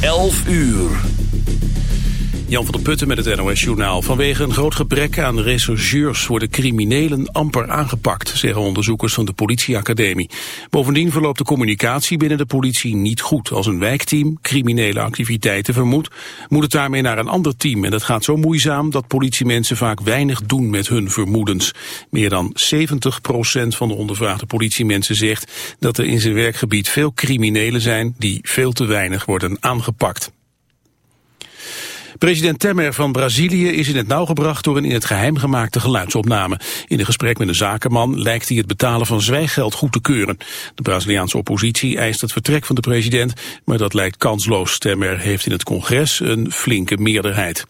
11 uur. Jan van der Putten met het NOS-journaal. Vanwege een groot gebrek aan rechercheurs worden criminelen amper aangepakt, zeggen onderzoekers van de politieacademie. Bovendien verloopt de communicatie binnen de politie niet goed. Als een wijkteam criminele activiteiten vermoedt, moet het daarmee naar een ander team. En dat gaat zo moeizaam dat politiemensen vaak weinig doen met hun vermoedens. Meer dan 70% van de ondervraagde politiemensen zegt dat er in zijn werkgebied veel criminelen zijn die veel te weinig worden aangepakt. President Temer van Brazilië is in het nauw gebracht door een in het geheim gemaakte geluidsopname. In een gesprek met een zakenman lijkt hij het betalen van zwijggeld goed te keuren. De Braziliaanse oppositie eist het vertrek van de president, maar dat lijkt kansloos. Temer heeft in het congres een flinke meerderheid.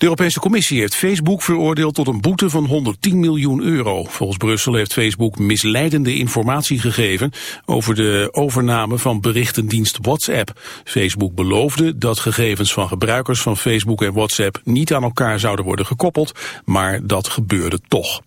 De Europese Commissie heeft Facebook veroordeeld tot een boete van 110 miljoen euro. Volgens Brussel heeft Facebook misleidende informatie gegeven over de overname van berichtendienst WhatsApp. Facebook beloofde dat gegevens van gebruikers van Facebook en WhatsApp niet aan elkaar zouden worden gekoppeld, maar dat gebeurde toch.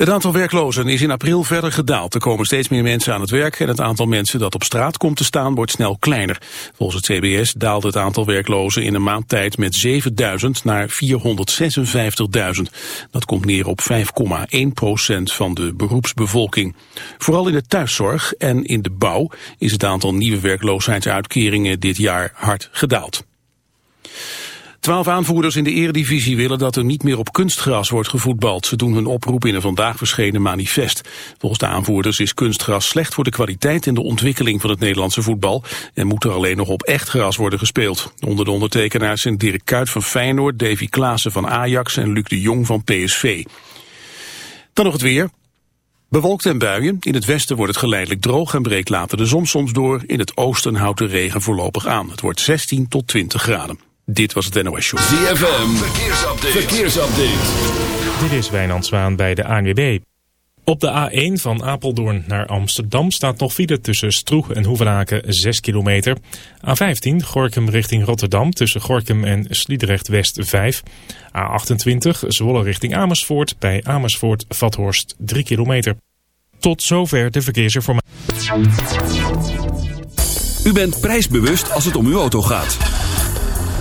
Het aantal werklozen is in april verder gedaald. Er komen steeds meer mensen aan het werk en het aantal mensen dat op straat komt te staan wordt snel kleiner. Volgens het CBS daalde het aantal werklozen in een maand tijd met 7000 naar 456.000. Dat komt neer op 5,1 procent van de beroepsbevolking. Vooral in de thuiszorg en in de bouw is het aantal nieuwe werkloosheidsuitkeringen dit jaar hard gedaald. Twaalf aanvoerders in de eredivisie willen dat er niet meer op kunstgras wordt gevoetbald. Ze doen hun oproep in een vandaag verschenen manifest. Volgens de aanvoerders is kunstgras slecht voor de kwaliteit en de ontwikkeling van het Nederlandse voetbal en moet er alleen nog op echt gras worden gespeeld. Onder de ondertekenaars zijn Dirk Kuyt van Feyenoord, Davy Klaassen van Ajax en Luc de Jong van PSV. Dan nog het weer. Bewolkt en buien. In het westen wordt het geleidelijk droog en breekt later de zon soms door. In het oosten houdt de regen voorlopig aan. Het wordt 16 tot 20 graden. Dit was het NOS Show. ZFM, verkeersupdate. verkeersupdate. Dit is Wijnand Zwaan bij de ANWB. Op de A1 van Apeldoorn naar Amsterdam staat nog file tussen Stroeg en Hoevelaken 6 kilometer. A15 Gorkum richting Rotterdam tussen Gorkum en Sliedrecht West 5. A28 Zwolle richting Amersfoort bij Amersfoort Vathorst 3 kilometer. Tot zover de verkeersinformatie. U bent prijsbewust als het om uw auto gaat.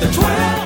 the 12.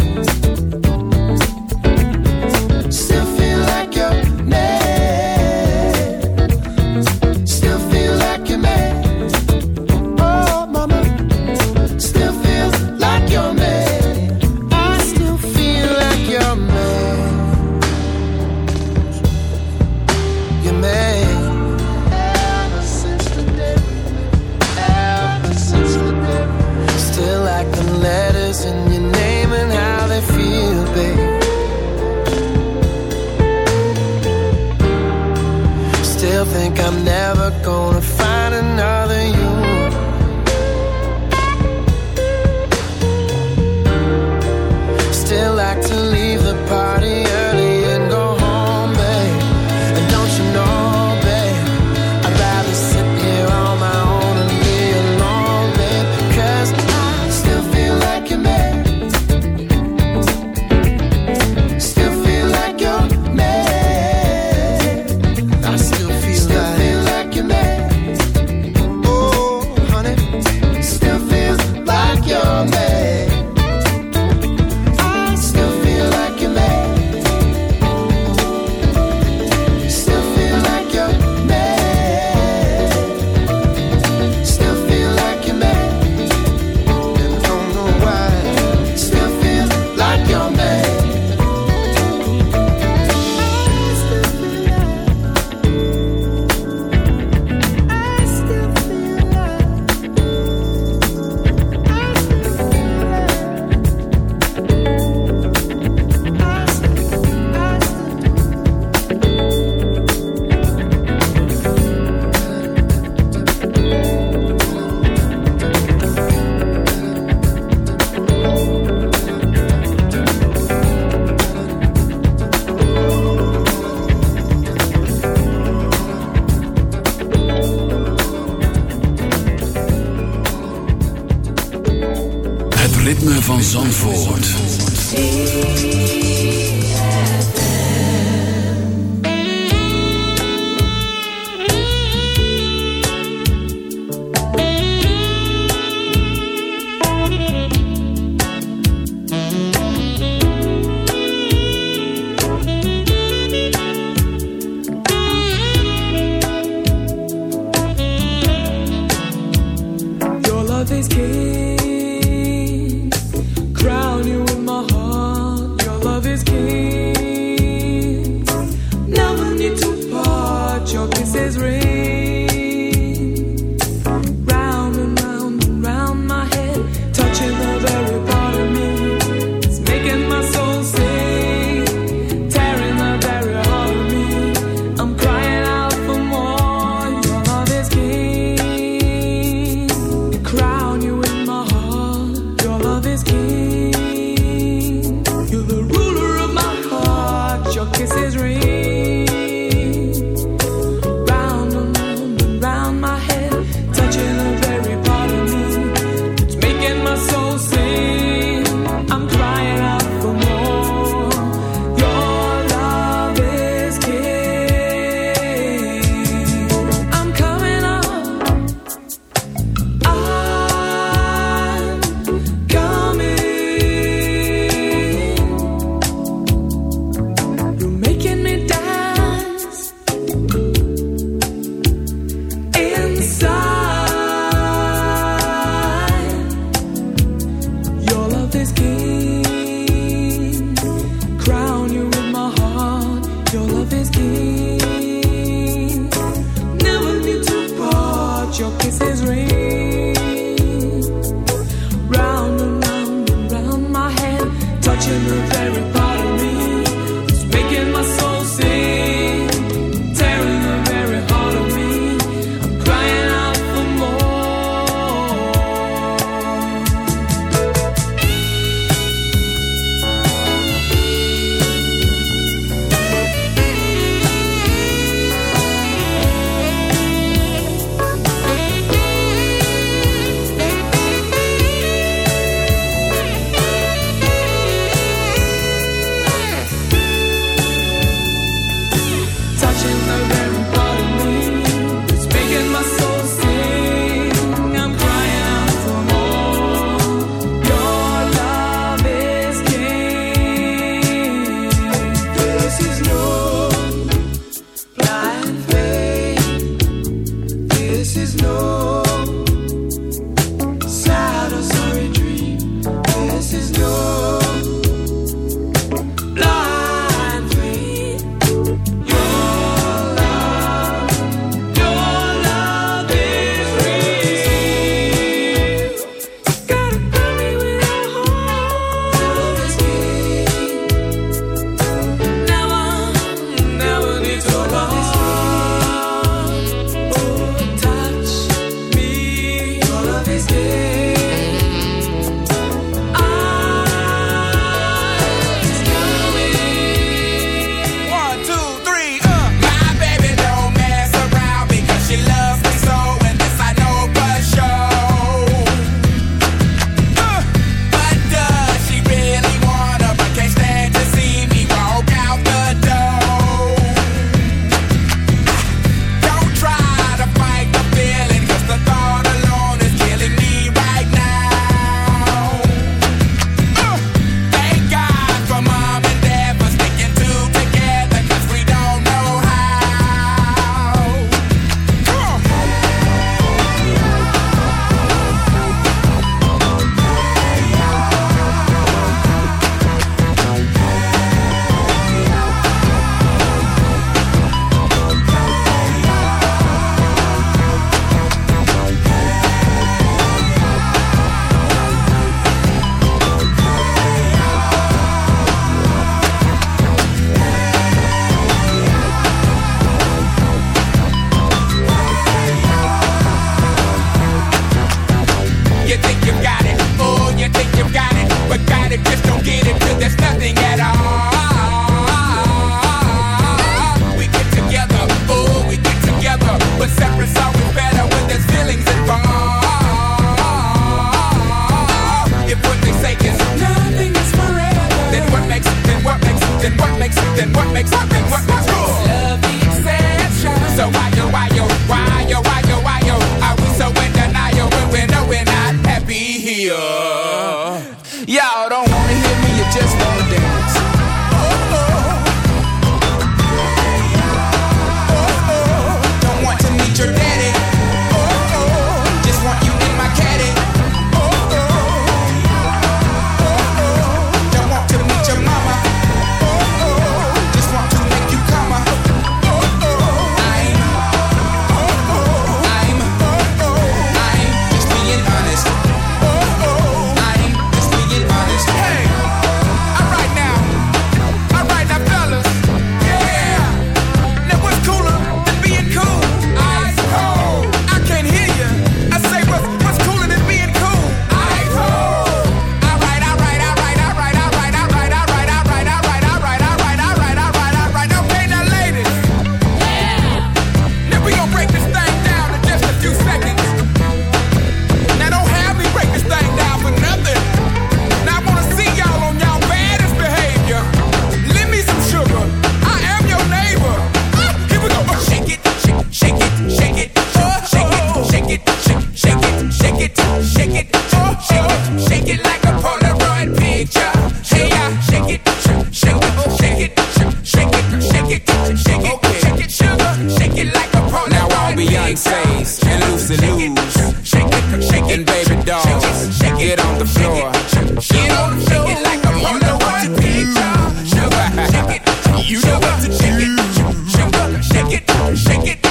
it, shake it.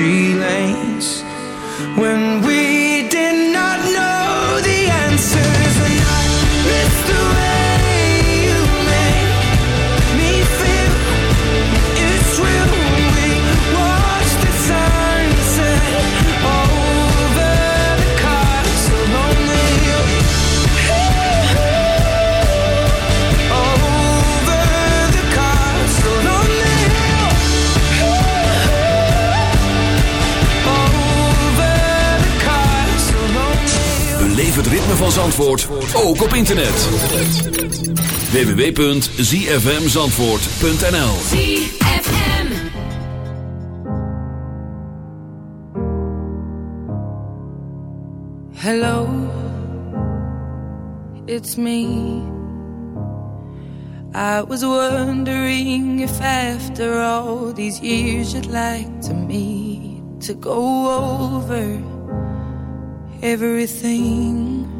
country lanes van Zandvoort, ook op internet. www.zfmzandvoort.nl Hello, it's me. I was wondering if after all these years you'd like to meet to go over everything.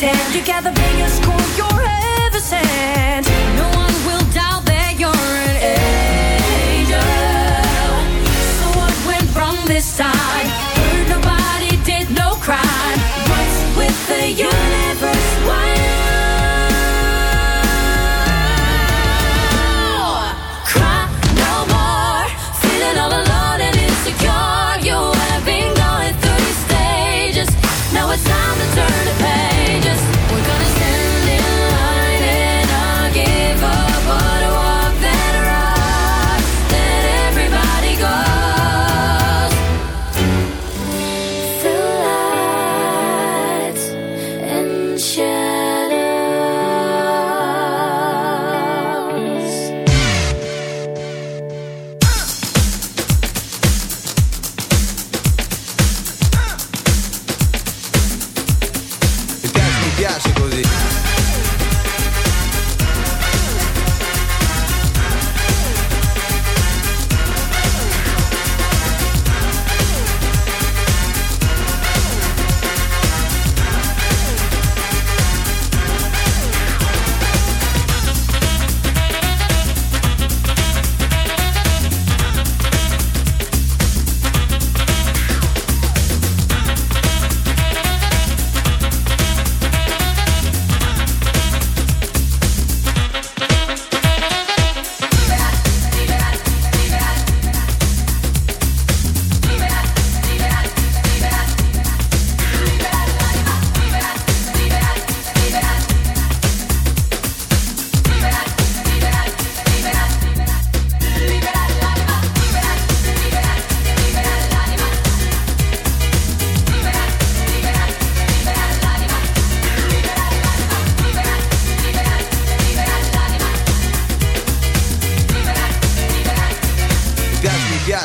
pretend you got the biggest cool you're ever seen.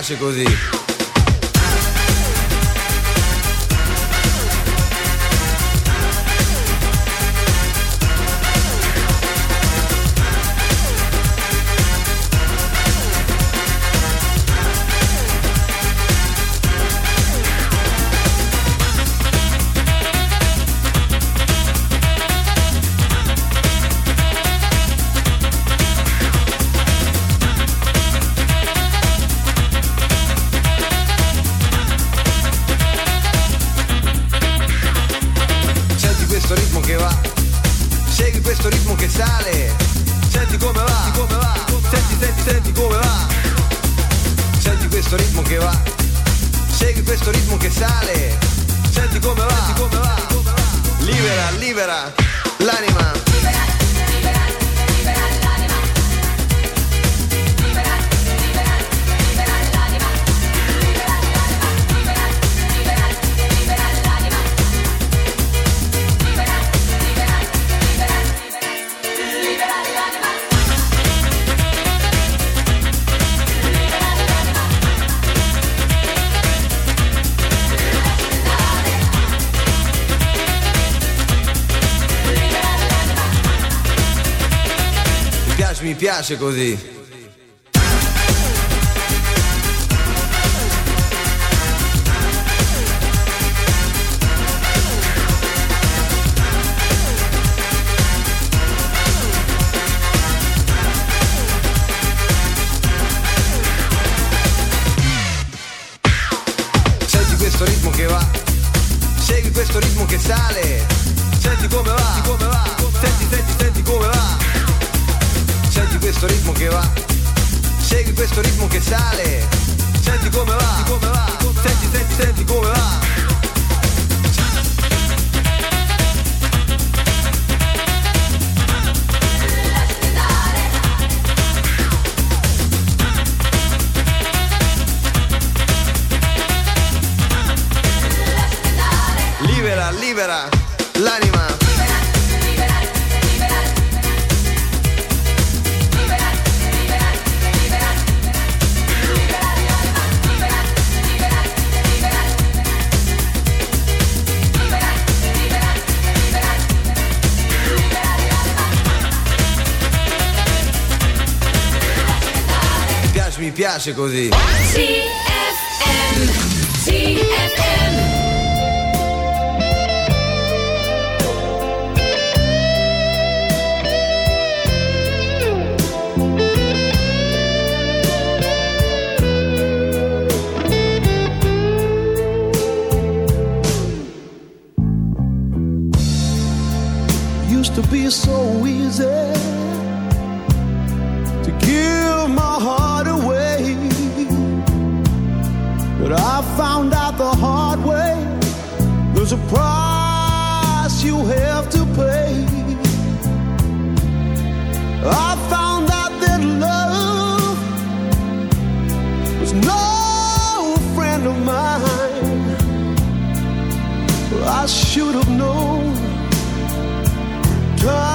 piace così. piace così. piace così. no friend of mine. I should have known. Time